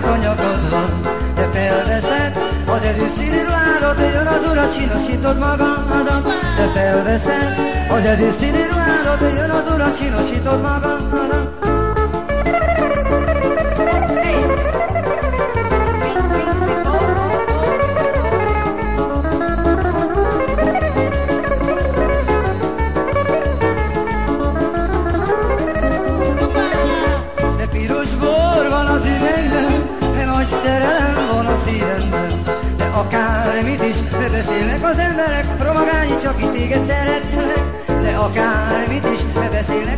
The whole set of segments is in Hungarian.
csak a nyakadban Te felveszed az ezüstszínű ruhádat Jön az ura, csinosítod magadat. Te felveszed az ezüstszínű ruhádat Jön az ura, csinosítod magadat. akármit is, de beszélnek az emberek, romagány csak is téged szeretlek, de akármit is, de beszélnek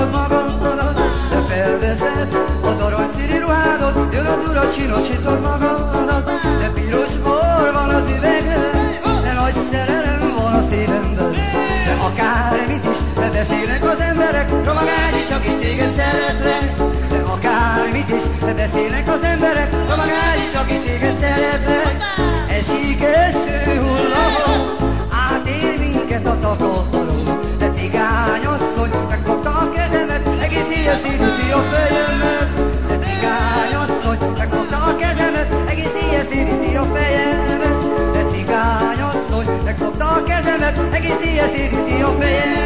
cielo si did you pay?